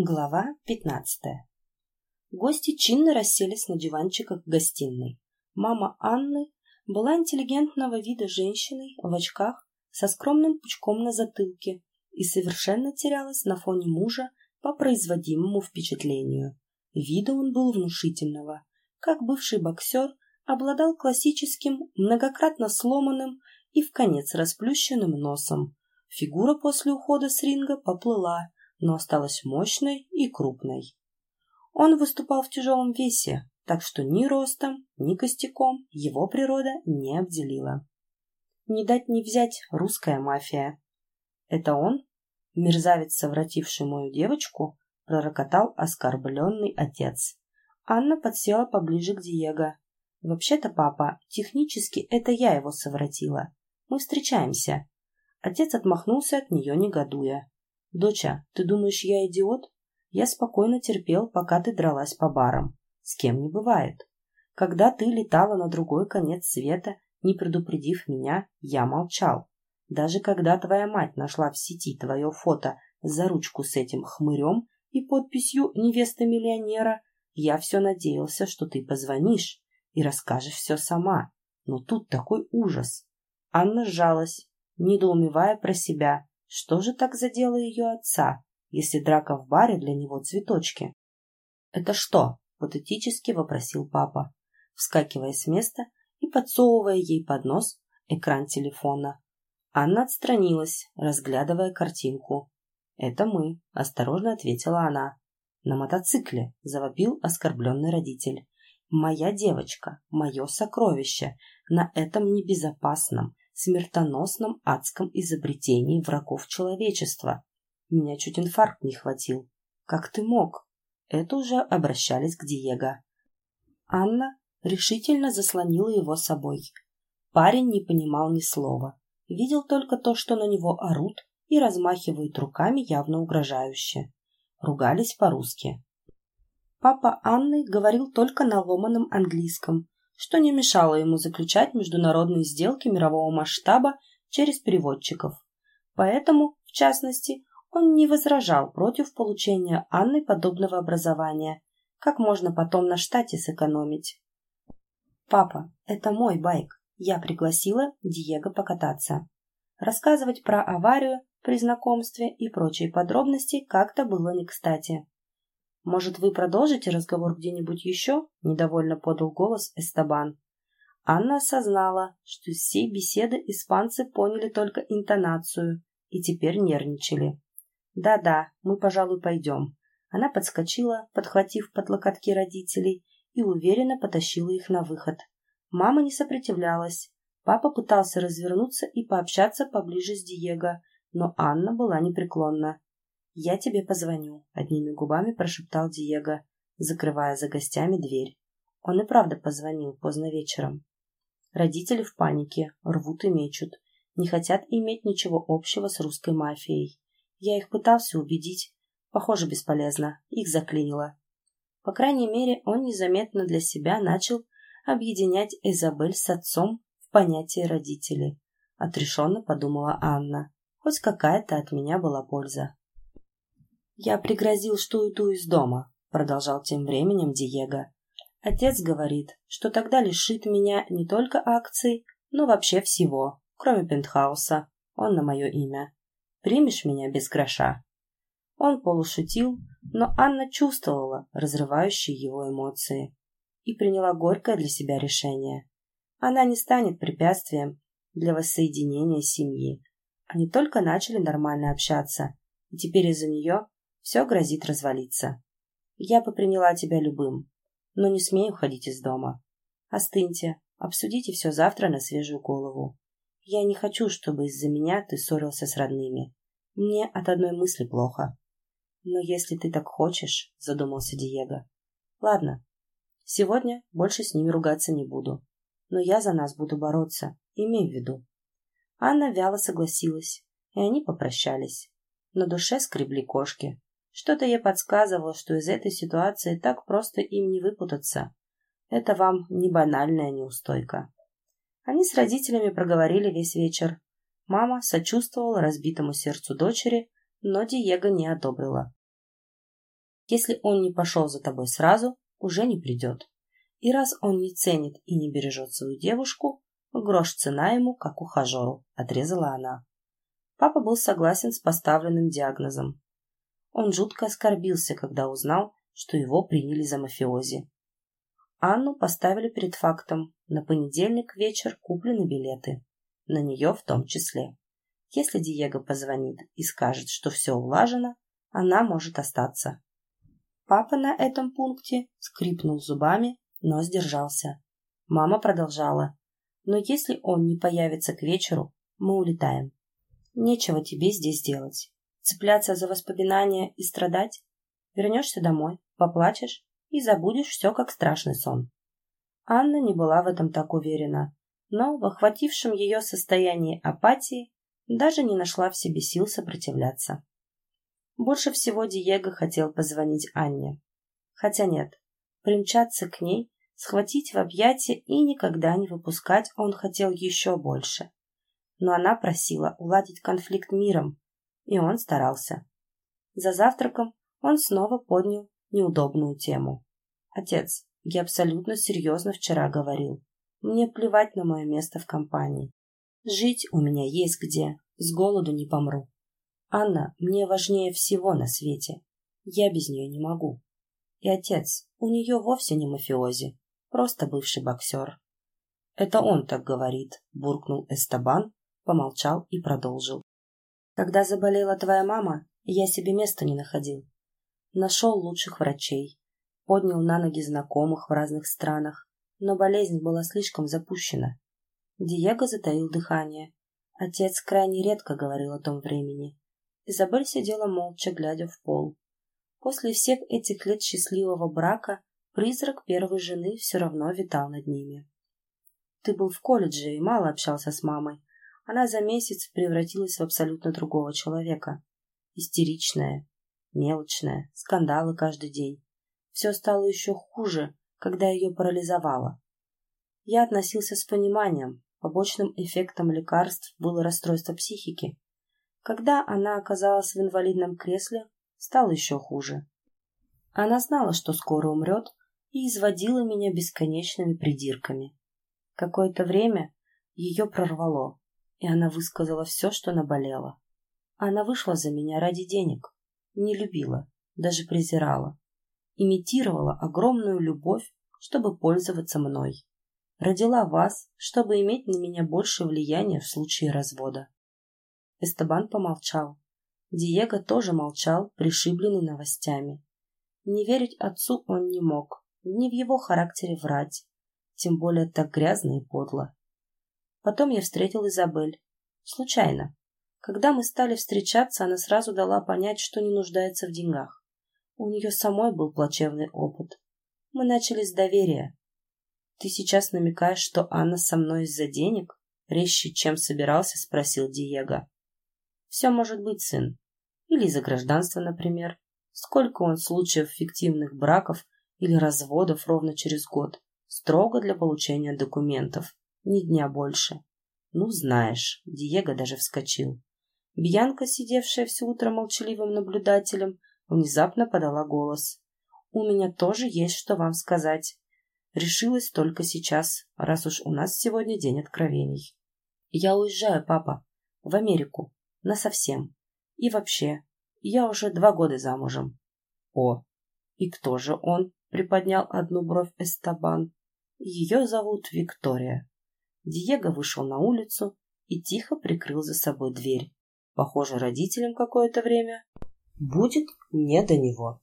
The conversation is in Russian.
Глава пятнадцатая. Гости чинно расселись на диванчиках гостиной. Мама Анны была интеллигентного вида женщиной в очках со скромным пучком на затылке и совершенно терялась на фоне мужа по производимому впечатлению. Вида он был внушительного. Как бывший боксер, обладал классическим, многократно сломанным и в конец расплющенным носом. Фигура после ухода с ринга поплыла, но осталась мощной и крупной. Он выступал в тяжелом весе, так что ни ростом, ни костяком его природа не обделила. Не дать не взять русская мафия. Это он, мерзавец, совративший мою девочку, пророкотал оскорбленный отец. Анна подсела поближе к Диего. «Вообще-то, папа, технически это я его совратила. Мы встречаемся». Отец отмахнулся от нее, негодуя. «Доча, ты думаешь, я идиот? Я спокойно терпел, пока ты дралась по барам. С кем не бывает. Когда ты летала на другой конец света, не предупредив меня, я молчал. Даже когда твоя мать нашла в сети твое фото за ручку с этим хмырем и подписью «Невеста миллионера», я все надеялся, что ты позвонишь и расскажешь все сама. Но тут такой ужас. Анна сжалась, недоумевая про себя, что же так задело ее отца, если драка в баре для него цветочки? «Это что?» — патетически вопросил папа, вскакивая с места и подсовывая ей под нос экран телефона. Анна отстранилась, разглядывая картинку. «Это мы», — осторожно ответила она. «На мотоцикле», — завопил оскорбленный родитель. «Моя девочка, мое сокровище, на этом небезопасном, смертоносном адском изобретении врагов человечества. Меня чуть инфаркт не хватил. Как ты мог? Это уже обращались к Диего. Анна решительно заслонила его собой. Парень не понимал ни слова. Видел только то, что на него орут и размахивают руками явно угрожающе. Ругались по-русски. Папа Анны говорил только на ломаном английском, что не мешало ему заключать международные сделки мирового масштаба через переводчиков. Поэтому, в частности, он не возражал против получения Анны подобного образования, как можно потом на штате сэкономить. «Папа, это мой байк. Я пригласила Диего покататься». Рассказывать про аварию при знакомстве и прочие подробности как-то было не кстати. «Может, вы продолжите разговор где-нибудь еще?» – недовольно подал голос Эстабан. Анна осознала, что из всей беседы испанцы поняли только интонацию и теперь нервничали. «Да-да, мы, пожалуй, пойдем». Она подскочила, подхватив под локотки родителей, и уверенно потащила их на выход. Мама не сопротивлялась. Папа пытался развернуться и пообщаться поближе с Диего, но Анна была непреклонна. «Я тебе позвоню», — одними губами прошептал Диего, закрывая за гостями дверь. Он и правда позвонил поздно вечером. Родители в панике, рвут и мечут, не хотят иметь ничего общего с русской мафией. Я их пытался убедить. Похоже, бесполезно. Их заклинило. По крайней мере, он незаметно для себя начал объединять Изабель с отцом в понятие родители. Отрешенно подумала Анна. Хоть какая-то от меня была польза. «Я пригрозил, что уйду из дома», — продолжал тем временем Диего. «Отец говорит, что тогда лишит меня не только акций, но вообще всего, кроме пентхауса. Он на мое имя. Примешь меня без гроша?» Он полушутил, но Анна чувствовала разрывающие его эмоции и приняла горькое для себя решение. Она не станет препятствием для воссоединения семьи. Они только начали нормально общаться, и теперь из-за нее все грозит развалиться. Я бы приняла тебя любым, но не смею ходить из дома. Остыньте, обсудите все завтра на свежую голову. Я не хочу, чтобы из-за меня ты ссорился с родными. Мне от одной мысли плохо. Но если ты так хочешь, задумался Диего. Ладно, сегодня больше с ними ругаться не буду. Но я за нас буду бороться, имей в виду. Анна вяло согласилась, и они попрощались. На душе скребли кошки. Что-то ей подсказывало, что из этой ситуации так просто им не выпутаться. Это вам не банальная неустойка. Они с родителями проговорили весь вечер. Мама сочувствовала разбитому сердцу дочери, но Диего не одобрила. Если он не пошел за тобой сразу, уже не придет. И раз он не ценит и не бережет свою девушку, грош цена ему, как ухажеру, отрезала она. Папа был согласен с поставленным диагнозом. Он жутко оскорбился, когда узнал, что его приняли за мафиози. Анну поставили перед фактом. На понедельник вечер куплены билеты. На нее в том числе. Если Диего позвонит и скажет, что все улажено, она может остаться. Папа на этом пункте скрипнул зубами, но сдержался. Мама продолжала. Но если он не появится к вечеру, мы улетаем. Нечего тебе здесь делать. Цепляться за воспоминания и страдать? Вернешься домой, поплачешь и забудешь все как страшный сон. Анна не была в этом так уверена, но в охватившем ее состоянии апатии даже не нашла в себе сил сопротивляться. Больше всего Диего хотел позвонить Анне. Хотя нет, примчаться к ней, схватить в объятия и никогда не выпускать он хотел еще больше. Но она просила уладить конфликт миром, и он старался. За завтраком он снова поднял неудобную тему. «Отец, я абсолютно серьезно вчера говорил. Мне плевать на мое место в компании. Жить у меня есть где, с голоду не помру. Анна мне важнее всего на свете. Я без нее не могу. И отец, у нее вовсе не мафиози, просто бывший боксер. Это он так говорит, буркнул Эстабан, помолчал и продолжил. Когда заболела твоя мама, я себе места не находил. Нашел лучших врачей, поднял на ноги знакомых в разных странах, но болезнь была слишком запущена. Диего затаил дыхание. Отец крайне редко говорил о том времени. Изабель сидела молча, глядя в пол. После всех этих лет счастливого брака призрак первой жены все равно витал над ними. Ты был в колледже и мало общался с мамой. Она за месяц превратилась в абсолютно другого человека. Истеричная, мелочная, скандалы каждый день. Все стало еще хуже, когда ее парализовало. Я относился с пониманием. Побочным эффектом лекарств было расстройство психики. Когда она оказалась в инвалидном кресле, стало еще хуже. Она знала, что скоро умрет, и изводила меня бесконечными придирками. Какое-то время ее прорвало, и она высказала все, что наболело. Она вышла за меня ради денег, не любила, даже презирала, имитировала огромную любовь, чтобы пользоваться мной. Родила вас, чтобы иметь на меня больше влияния в случае развода. Эстебан помолчал. Диего тоже молчал, пришибленный новостями. Не верить отцу он не мог, не в его характере врать, тем более так грязно и подло. Потом я встретил Изабель. Случайно. Когда мы стали встречаться, она сразу дала понять, что не нуждается в деньгах. У нее самой был плачевный опыт. Мы начали с доверия. Ты сейчас намекаешь, что Анна со мной из-за денег? Резче, чем собирался, спросил Диего. Все может быть, сын. Или из-за гражданства, например. Сколько он случаев фиктивных браков или разводов ровно через год. Строго для получения документов. Ни дня больше. Ну, знаешь, Диего даже вскочил. Бьянка, сидевшая все утро молчаливым наблюдателем, внезапно подала голос. «У меня тоже есть что вам сказать. Решилась только сейчас, раз уж у нас сегодня день откровений. Я уезжаю, папа, в Америку. Насовсем. И вообще, я уже два года замужем. О, и кто же он? Приподнял одну бровь Эстабан. Ее зовут Виктория. Диего вышел на улицу и тихо прикрыл за собой дверь. Похоже, родителям какое-то время будет не до него.